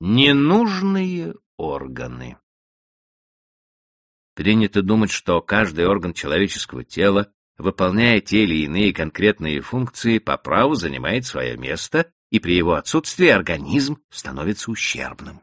Ненужные органы. Принято думать, что каждый орган человеческого тела, выполняя те или иные конкретные функции, по праву занимает свое место, и при его отсутствии организм становится ущербным.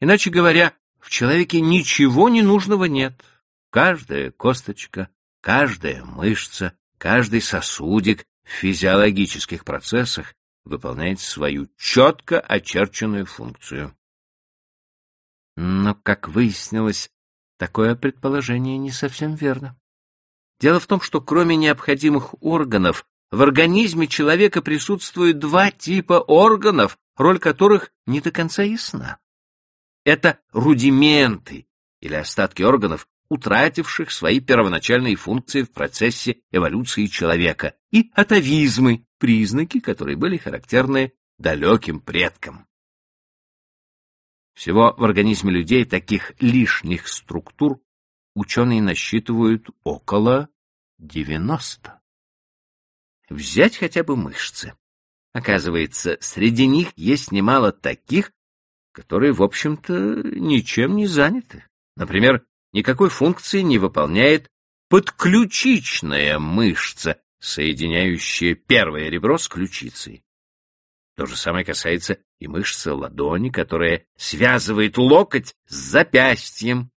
Иначе говоря, в человеке ничего ненужного нет. Каждая косточка, каждая мышца, каждый сосудик в физиологических процессах выполняет свою четко очерченную функцию. Но, как выяснилось, такое предположение не совсем верно. Дело в том, что кроме необходимых органов в организме человека присутствуют два типа органов, роль которых не до конца ясна. Это рудименты или остатки органов, утративших свои первоначальные функции в процессе эволюции человека, и атовизмы, признаки, которые были характерны далеким предкам. Всего в организме людей таких лишних структур ученые насчитывают около 90. Взять хотя бы мышцы. Оказывается, среди них есть немало таких, которые, в общем-то, ничем не заняты. Например, никакой функции не выполняет подключичная мышца, соединяющая первое ребро с ключицей. То же самое касается и мышцы ладони, которая связывает локоть с запястьем.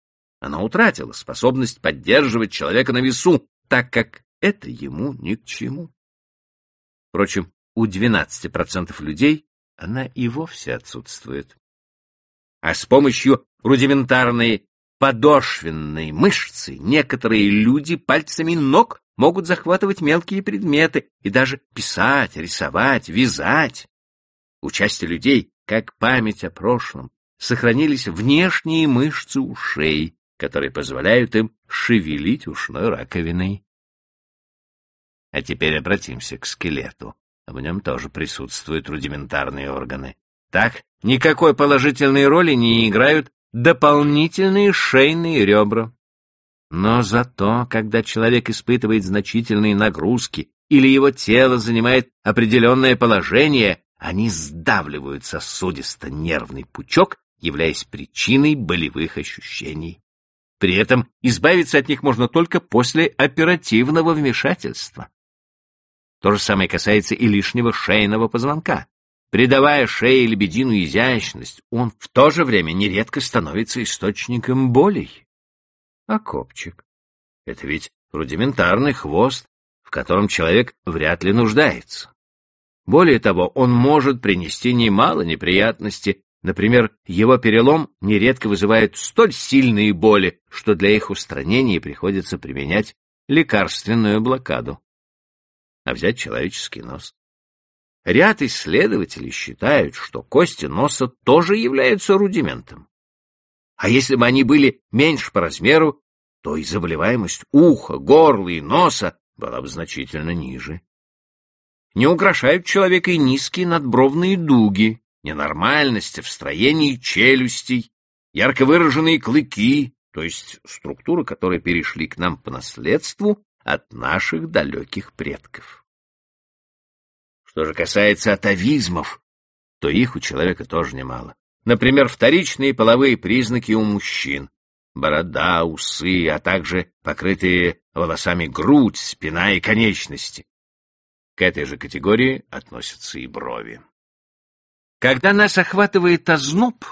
Она утратила способность поддерживать человека на весу, так как это ему ни к чему. Впрочем, у 12% людей она и вовсе отсутствует. А с помощью рудиментарной подошвенной мышцы некоторые люди пальцами ног могут захватывать мелкие предметы и даже писать, рисовать, вязать. У части людей, как память о прошлом, сохранились внешние мышцы ушей, которые позволяют им шевелить ушной раковиной. А теперь обратимся к скелету. В нем тоже присутствуют рудиментарные органы. Так, никакой положительной роли не играют дополнительные шейные ребра. Но зато, когда человек испытывает значительные нагрузки или его тело занимает определенное положение, они сдавливают сосудисто-нервный пучок, являясь причиной болевых ощущений. При этом избавиться от них можно только после оперативного вмешательства. То же самое касается и лишнего шейного позвонка. Придавая шее лебединую изящность, он в то же время нередко становится источником болей. А копчик — это ведь рудиментарный хвост, в котором человек вряд ли нуждается. Более того, он может принести немало неприятностей. Например, его перелом нередко вызывает столь сильные боли, что для их устранения приходится применять лекарственную блокаду. А взять человеческий нос. Ряд исследователей считают, что кости носа тоже являются рудиментом. А если бы они были меньше по размеру, то и заболеваемость уха, горла и носа была бы значительно ниже. Не украшают человека и низкие надбровные дуги, ненормальности в строении челюстей, ярко выраженные клыки, то есть структуры, которые перешли к нам по наследству от наших далеких предков. Что же касается атовизмов, то их у человека тоже немало. Например, вторичные половые признаки у мужчин. Борода, усы, а также покрытые волосами грудь, спина и конечности. К этой же категории относятся и брови. Когда нас охватывает озноб,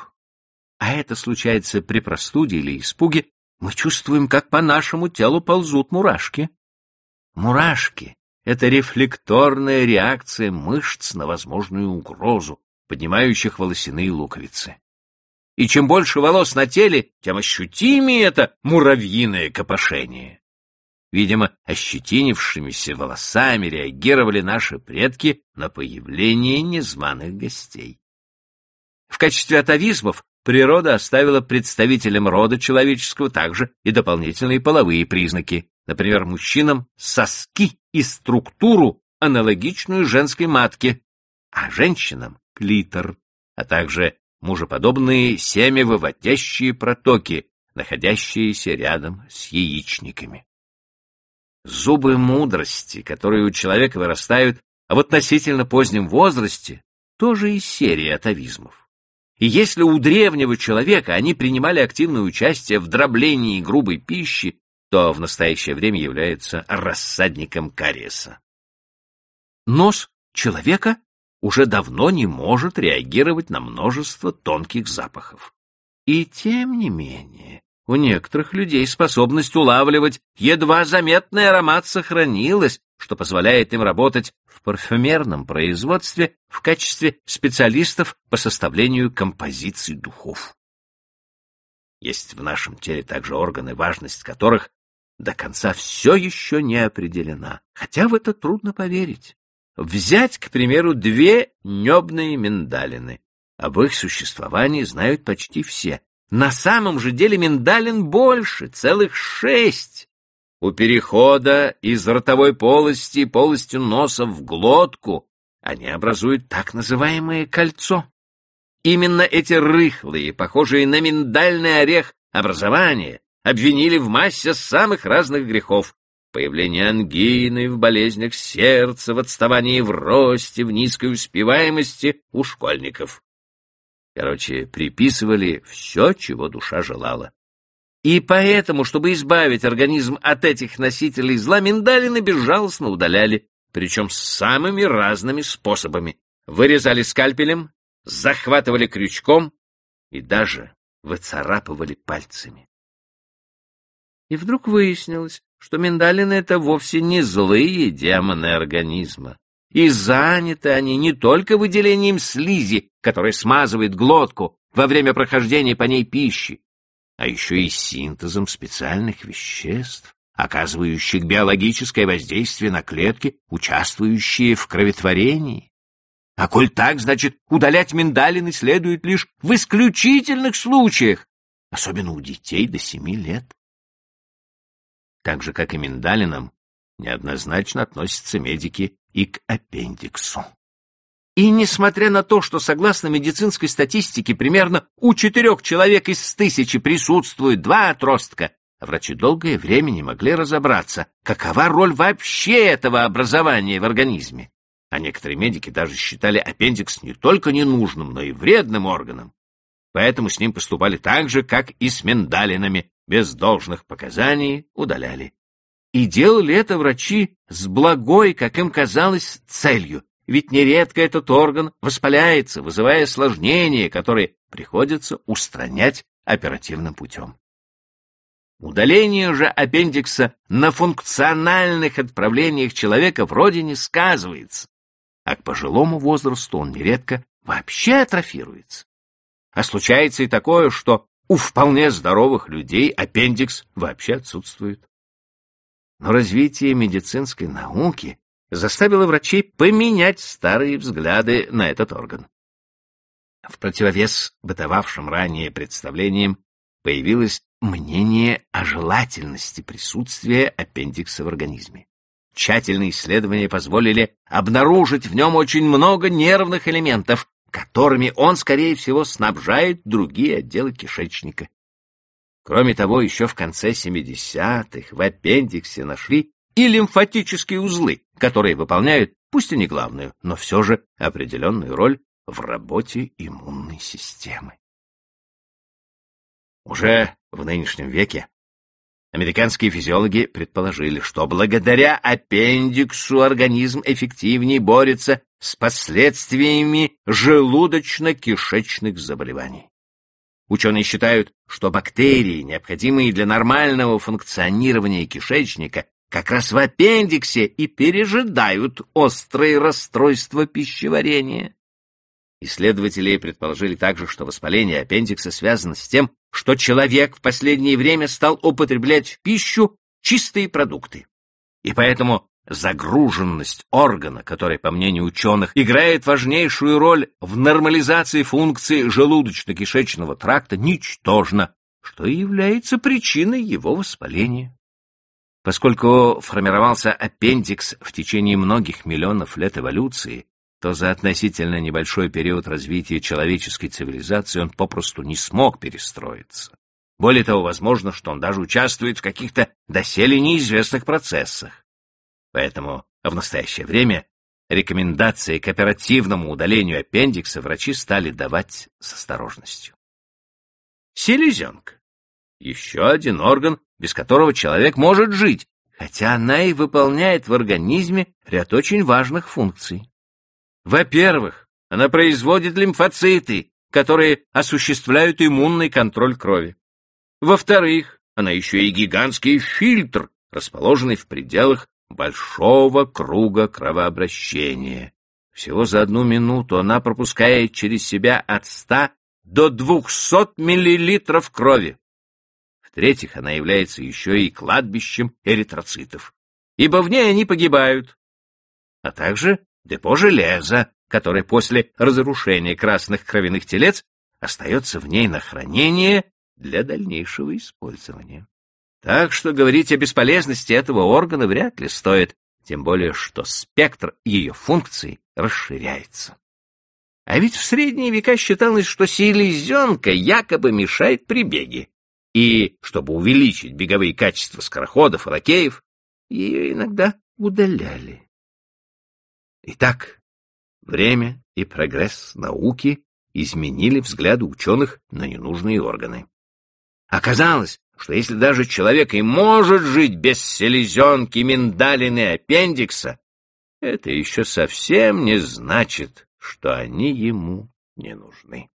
а это случается при простуде или испуге, мы чувствуем, как по нашему телу ползут мурашки. Мурашки это рефлекторная реакция мышц на возможную угрозу, поднимающих волосяные луковицы. И чем больше волос на теле, тем ощутимее это муравьиное копошение. Видимо, ощетинившимися волосами реагировали наши предки на появление незваных гостей. В качестве атовизмов природа оставила представителям рода человеческого также и дополнительные половые признаки например, мужчинам соски и структуру, аналогичную женской матке, а женщинам — клитор, а также мужеподобные семявыводящие протоки, находящиеся рядом с яичниками. Зубы мудрости, которые у человека вырастают, в относительно позднем возрасте, тоже из серии атовизмов. И если у древнего человека они принимали активное участие в дроблении грубой пищи, то в настоящее время являются рассадником кариеса. Нос человека уже давно не может реагировать на множество тонких запахов. И тем не менее, у некоторых людей способность улавливать едва заметный аромат сохранилась, что позволяет им работать в парфюмерном производстве в качестве специалистов по составлению композиций духов. Есть в нашем теле также органы, важность которых до конца все еще не определена, хотя в это трудно поверить. Взять, к примеру, две небные миндалины. Об их существовании знают почти все. На самом же деле миндалин больше, целых шесть. У перехода из ротовой полости полостью носа в глотку они образуют так называемое кольцо. Именно эти рыхлые, похожие на миндальный орех образования, обвинили в массе самых разных грехов. Появление ангины, в болезнях сердца, в отставании в росте, в низкой успеваемости у школьников. Короче, приписывали все, чего душа желала. И поэтому, чтобы избавить организм от этих носителей зла, миндалины безжалостно удаляли, причем самыми разными способами. Вырезали скальпелем, захватывали крючком и даже выцарапывали пальцами. И вдруг выяснилось, что миндалины — это вовсе не злые демоны организма. И заняты они не только выделением слизи, которая смазывает глотку во время прохождения по ней пищи, а еще и синтезом специальных веществ, оказывающих биологическое воздействие на клетки, участвующие в кроветворении. А коль так, значит, удалять миндалины следует лишь в исключительных случаях, особенно у детей до семи лет. Так же, как и миндалинам, неоднозначно относятся медики и к аппендиксу. И несмотря на то, что согласно медицинской статистике примерно у четырех человек из тысячи присутствует два отростка, врачи долгое время не могли разобраться, какова роль вообще этого образования в организме. А некоторые медики даже считали аппендикс не только ненужным, но и вредным органом. Поэтому с ним поступали так же, как и с миндалинами, без должных показаний удаляли. И делали это врачи с благой, как им казалось, целью, ведь нередко этот орган воспаляется, вызывая осложнения, которые приходится устранять оперативным путем. Удаление же аппендикса на функциональных отправлениях человека вроде не сказывается, а к пожилому возрасту он нередко вообще атрофируется. А случается и такое, что у вполне здоровых людей аппендикс вообще отсутствует. Но развитие медицинской науки заставило врачей поменять старые взгляды на этот орган. В противовес бытовавшим ранее представлениям появилось мнение о желательности присутствия аппендикса в организме. Тщательные исследования позволили обнаружить в нем очень много нервных элементов, которыми он, скорее всего, снабжает другие отделы кишечника. Кроме того, еще в конце 70-х в аппендиксе нашли и лимфатические узлы, которые выполняют, пусть и не главную, но все же определенную роль в работе иммунной системы. Уже в нынешнем веке американские физиологи предположили, что благодаря аппендиксу организм эффективнее борется с последствиями желудочно-кишечных заболеваний. Ученые считают, что бактерии, необходимые для нормального функционирования кишечника, как раз в аппендиксе и пережидают острые расстройства пищеварения. Исследователи предположили также, что воспаление аппендикса связано с тем, что человек в последнее время стал употреблять в пищу чистые продукты. И поэтому загруженность органа, который, по мнению ученых, играет важнейшую роль в нормализации функции желудочно-кишечного тракта, ничтожна, что и является причиной его воспаления. Поскольку формировался аппендикс в течение многих миллионов лет эволюции, то за относительно небольшой период развития человеческой цивилизации он попросту не смог перестроиться. Более того, возможно, что он даже участвует в каких-то доселе неизвестных процессах. Поэтому в настоящее время рекомендации к оперативному удалению аппендикса врачи стали давать с осторожностью. Селезенка. Еще один орган, без которого человек может жить, хотя она и выполняет в организме ряд очень важных функций. Во-первых, она производит лимфоциты, которые осуществляют иммунный контроль крови. Во-вторых, она еще и гигантский фильтр, расположенный в пределах большого круга кровообращения. Всего за одну минуту она пропускает через себя от 100 до 200 миллилитров крови. В-третьих, она является еще и кладбищем эритроцитов, ибо в ней они погибают, а также депо железа, которое после разрушения красных кровяных телец остается в ней на хранение для дальнейшего использования. Так что говорить о бесполезности этого органа вряд ли стоит, тем более что спектр ее функций расширяется. А ведь в средние века считалось, что селезенка якобы мешает при беге, и, чтобы увеличить беговые качества скороходов и лакеев, ее иногда удаляли. Итак, время и прогресс науки изменили взгляды ученых на ненужные органы. Оказалось, что если даже человек и может жить без селезенки, миндалины аппендикса, это еще совсем не значит, что они ему не нужны.